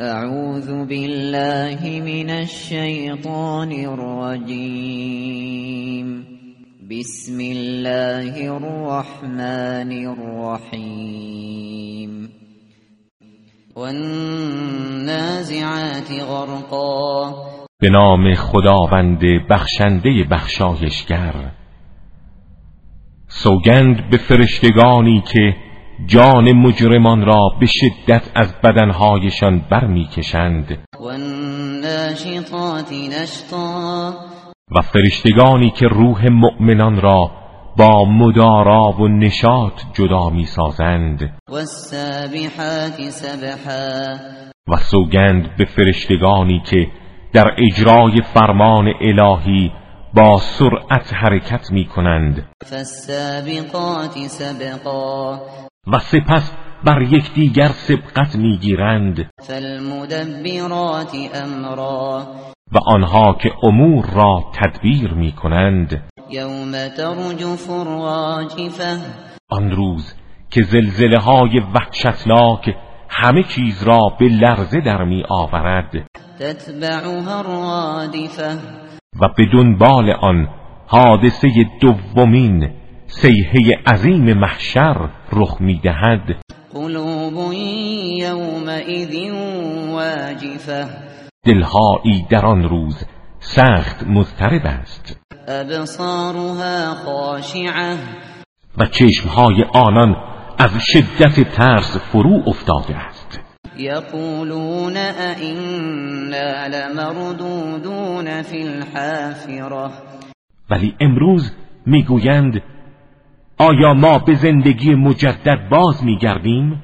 اعوذ بالله من الشیطان الرجیم بسم الله الرحمن الرحیم والنازعات غرقا. به نام خداوند بخشنده بخشایشگر. سوگند به فرشتگانی که جان مجرمان را به شدت از بدنهایشان برمیکشند. و فرشتگانی که روح مؤمنان را با مدارا و نشاط جدا می‌سازند. و سوگند به فرشتگانی که در اجرای فرمان الهی با سرعت حرکت می کنند و سپس بر یکدیگر سبقت می‌گیرند. امرا. و آنها که امور را تدبیر می کنند یوم ترجف الراجفه آن روز که زلزله های وحشتناک همه چیز را به لرزه در می آورد. تتبعها الرادفه و به دنبال آن حادثه دومین سیحه عظیم محشر رخ می‌دهد. قلوب یومئذ واجفه دلهایی در آن روز سخت مضطرب است. ابصارها خاشعه و چشمهای آنان از شدت ترس فرو افتاده است. یقولون ائنا لمردودون فی الحافره ولی امروز می‌گویند آیا ما به زندگی مجدد باز میگردیم؟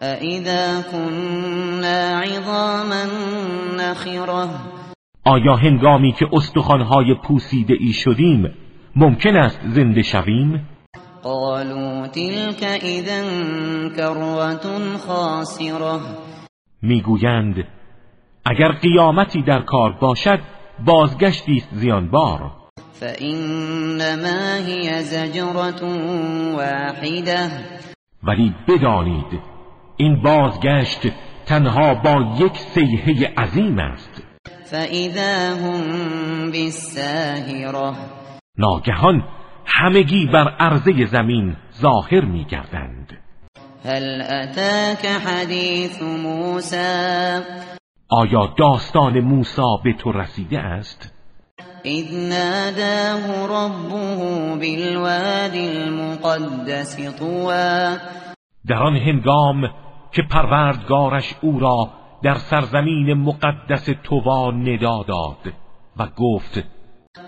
اذا كنا عظاما نخره آیا هنگامی که استخوانهای پوسیده ای شدیم ممکن است زنده شویم؟ قالوا تلك اذا كروة خاسره می‌گویند اگر قیامتی در کار باشد بازگشتی است زیانبار فإنما هي زجرة واحده ولی بدانید این بازگشت تنها با یک سیحه عظیم است. فاذا هم بالساهره ناگهان همگی بر عرضه زمین ظاهر می گردند هل اتاک حدیث موسی آیا داستان موسی به تو رسیده است؟ اذ ناداه ربه بالواد المقدس طوا در آن هنگام که پروردگارش او را در سرزمین مقدس تووا ندا داد و گفت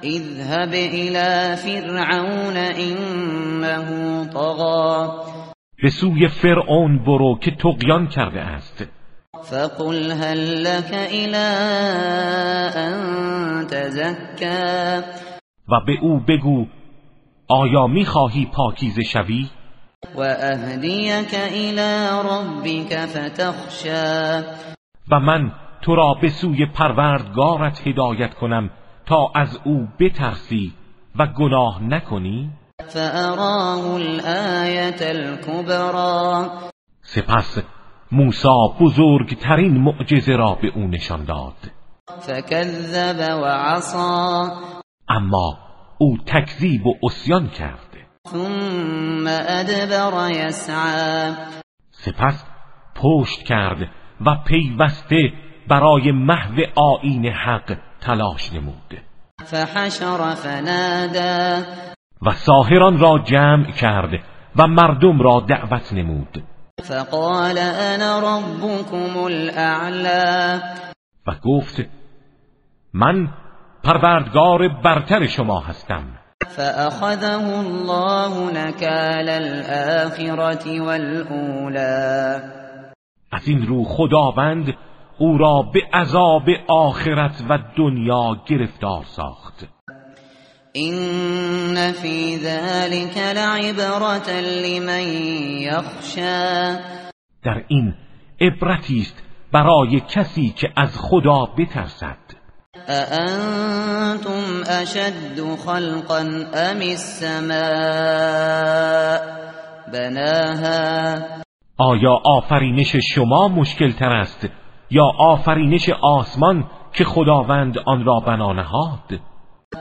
اذهب الى فرعون انه طغى. به سوی فرعون برو که تقیان کرده است. فقل هل لك الى ان تزكى؟ و به او بگو آیا می‌خواهی پاکیزه شوی؟ و اهدیك الى ربك فتخشى. و من تو را به سوی پروردگارت هدایت کنم تا از او بترسی و گناه نکنی؟ فاراه الآیت الكبرى. سپس موسی بزرگترین معجزه را به او نشان داد. فکذب وعصا اما او تکذیب و اسیان کرد. ثم ادبر یسعا سپس پشت کرد و پیوسته برای محو آیین حق تلاش نمود. فحشر فنادا و ساهران را جمع کرد و مردم را دعوت نمود. فقال انا ربكم الاعلى و گفت من پروردگار برتر شما هستم. فأخذه الله نكال الآخرة والأولى. از این رو خداوند او را به عذاب آخرت و دنیا گرفتار ساخت. این فی ذلك لعبرة لمن یخشى در این عبرتی است برای کسی که از خدا بترسد. اانتم اشد خلقا ام السماء؟ بناها. آیا آفرینش شما مشکل تر است یا آفرینش آسمان که خداوند آن را بنا نهاد؟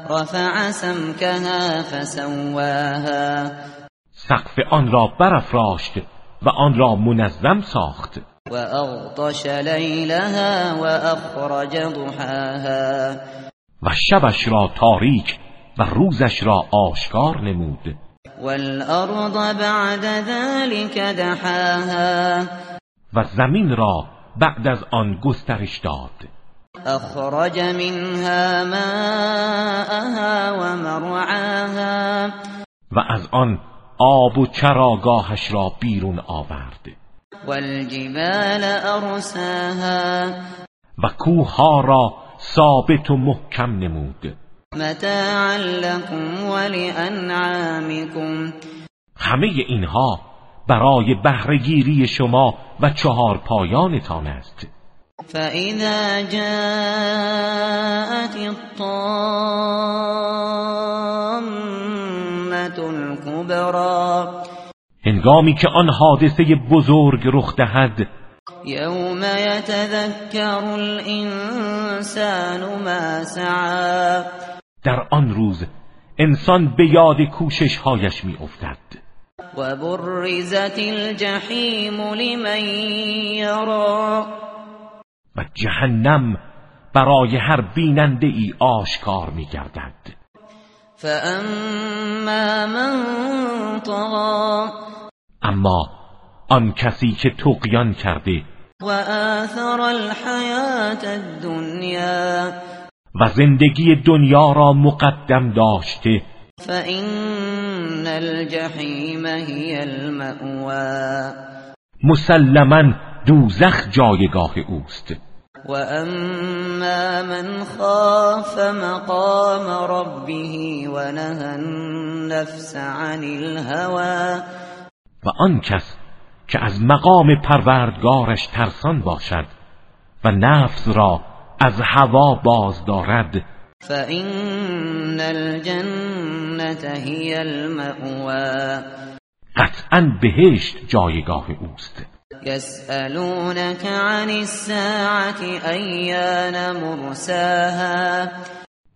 رفع سمكها فسواها. سقف آن را برافراشت و آن را منظم ساخت. و اغطش لیلها و اخرج ضحاها. و شبش را تاریک و روزش را آشکار نمود. والارض بعد ذلك دحاها. و زمین را بعد از آن گسترش داد. اخرج منها ماءها و مرعاها و از آن آب و چراگاهش را بیرون آورد. والجبال ارساها و کوه را ثابت و محکم نمود. متاعا لكم ولانعامكم همه اینها برای بهرهگیری شما و چهار پایانتان است. فاذا جاءت الطامة الكبرى هنگامی که آن حادثه بزرگ رخ دهد یوم یتذکر الانسان ما سعى در آن روز انسان به یاد کوشش هایش می افتد و برزت الجحیم لمن یرا و جهنم برای هر بیننده ای آشکار می گردد فاما من طغى اما آن کسی که تقیان کرده و آثر الحیات الدنیا و زندگی دنیا را مقدم داشته فإن الجحیم هی المأوا مسلما دوزخ جایگاه اوست. و اما من خاف مقام ربه و نهى النفس عن الهوى و آن کس که از مقام پروردگارش ترسان باشد و نفس را از هوا باز دارد فإن الجنة هي المأوى قطعا بهشت جایگاه اوست. يسألونك عن الساعة أيان مرساها؟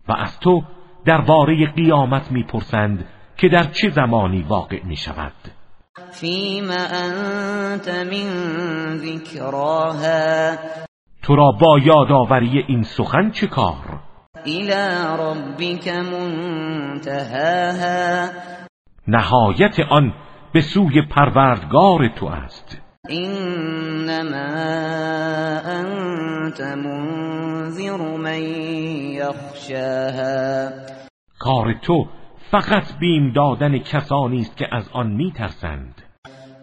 و از تو درباره قیامت می‌پرسند که در چه زمانی واقع می شود فیم انت من ذکراها تو را با یادآوری این سخن چه کار؟ الى ربک منتهاها. نهایت آن به سوی پروردگار تو است. انما انت منذر من یخشاها کار تو فقط بیم دادن کسانی است که از آن میترسند.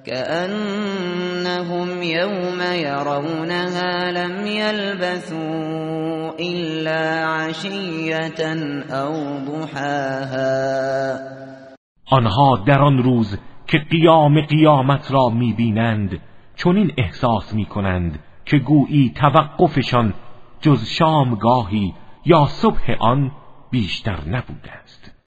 كأنهم يوم يرونها لم يلبثوا إلا عشية أو ضحاها. آنها در آن روز که قیام قیامت را می‌بینند چنین احساس می‌کنند که گویی توقفشان جز شامگاهی یا صبح آن بیشتر نبوده